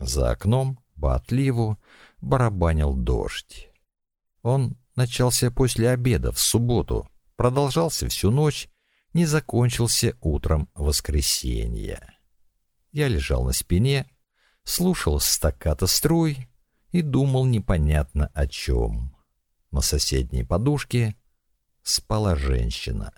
За окном, по отливу, барабанил дождь. Он начался после обеда в субботу, продолжался всю ночь, не закончился утром воскресенья. Я лежал на спине, слушал стаката струй и думал непонятно о чем. На соседней подушке спала женщина.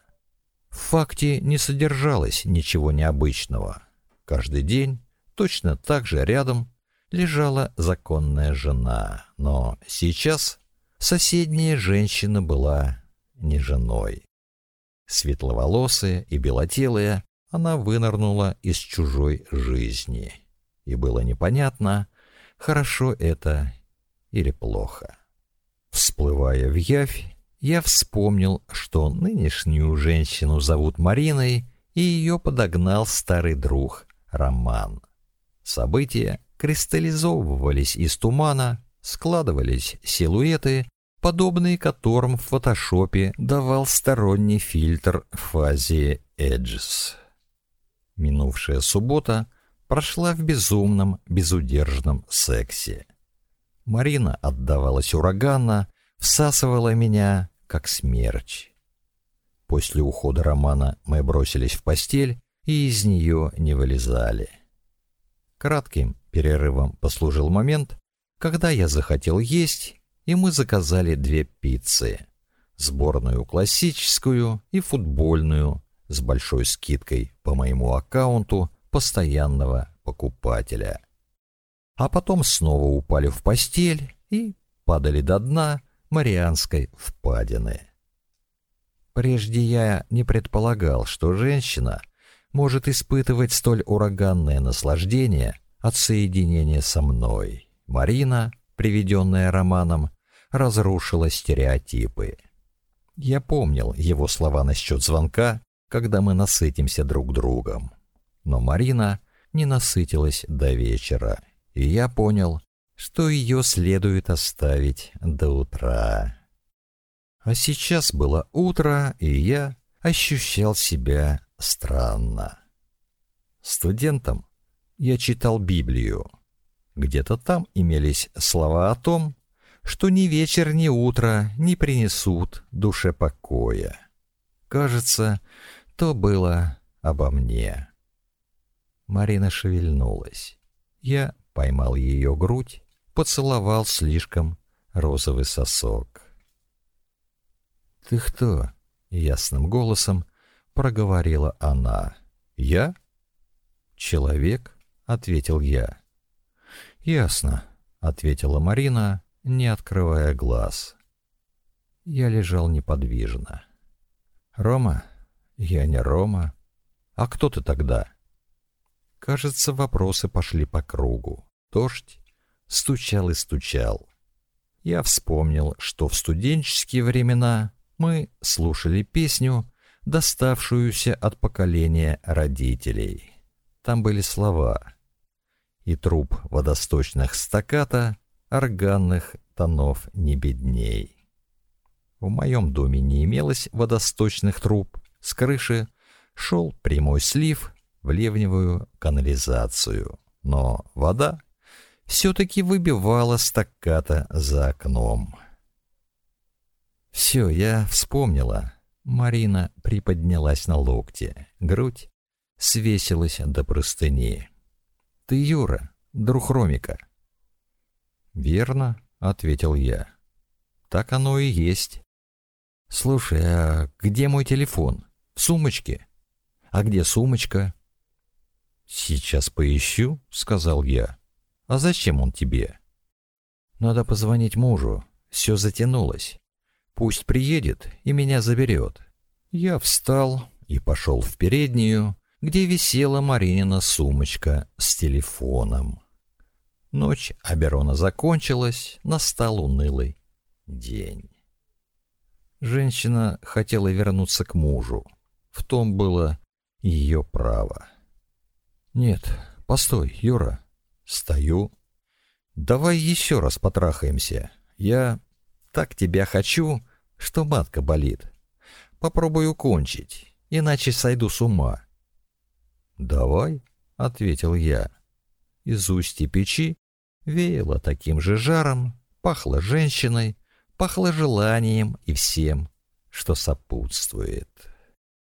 В факте не содержалось ничего необычного. Каждый день точно так же рядом лежала законная жена, но сейчас соседняя женщина была не женой. Светловолосая и белотелая, она вынырнула из чужой жизни. И было непонятно, хорошо это или плохо. Всплывая в явь, я вспомнил, что нынешнюю женщину зовут Мариной, и ее подогнал старый друг Роман. События кристаллизовывались из тумана, складывались силуэты, подобные которым в фотошопе давал сторонний фильтр фазе Edges. Минувшая суббота прошла в безумном, безудержном сексе. Марина отдавалась ураганно, всасывала меня, как смерч. После ухода Романа мы бросились в постель и из нее не вылезали. Кратким перерывом послужил момент, когда я захотел есть, и мы заказали две пиццы. Сборную классическую и футбольную с большой скидкой по моему аккаунту постоянного покупателя. А потом снова упали в постель и падали до дна Марианской впадины. Прежде я не предполагал, что женщина может испытывать столь ураганное наслаждение от соединения со мной. Марина, приведенная романом, разрушила стереотипы. Я помнил его слова насчет звонка, когда мы насытимся друг другом. Но Марина не насытилась до вечера, и я понял, что ее следует оставить до утра. А сейчас было утро, и я ощущал себя странно. Студентом я читал Библию. Где-то там имелись слова о том, что ни вечер, ни утро не принесут душе покоя. Кажется, то было обо мне. Марина шевельнулась. Я поймал ее грудь, поцеловал слишком розовый сосок. «Ты кто?» — ясным голосом проговорила она. «Я?» «Человек?» — ответил я. «Ясно», — ответила Марина, не открывая глаз. Я лежал неподвижно. «Рома? Я не Рома. А кто ты тогда?» Кажется, вопросы пошли по кругу. Дождь стучал и стучал. Я вспомнил, что в студенческие времена мы слушали песню, доставшуюся от поколения родителей. Там были слова «И труп водосточных стаката, органных тонов не бедней». В моем доме не имелось водосточных труб, с крыши шел прямой слив в ливневую канализацию, но вода все-таки выбивала стаката за окном. «Все, я вспомнила». Марина приподнялась на локте. Грудь свесилась до простыни. «Ты Юра, друг Ромика». «Верно», — ответил я. «Так оно и есть». «Слушай, а где мой телефон? В сумочке?» «А где сумочка?» «Сейчас поищу», — сказал я. «А зачем он тебе?» «Надо позвонить мужу. Все затянулось. Пусть приедет и меня заберет». Я встал и пошел в переднюю, где висела Маринина сумочка с телефоном. Ночь Аберона закончилась, настал унылый день. Женщина хотела вернуться к мужу. В том было ее право. «Нет, постой, Юра». «Стою». «Давай еще раз потрахаемся. Я так тебя хочу, что матка болит. Попробую кончить, иначе сойду с ума». «Давай», — ответил я. Из устья печи веяло таким же жаром, пахло женщиной, пахло желанием и всем, что сопутствует.